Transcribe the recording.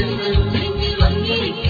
春风吹进了你。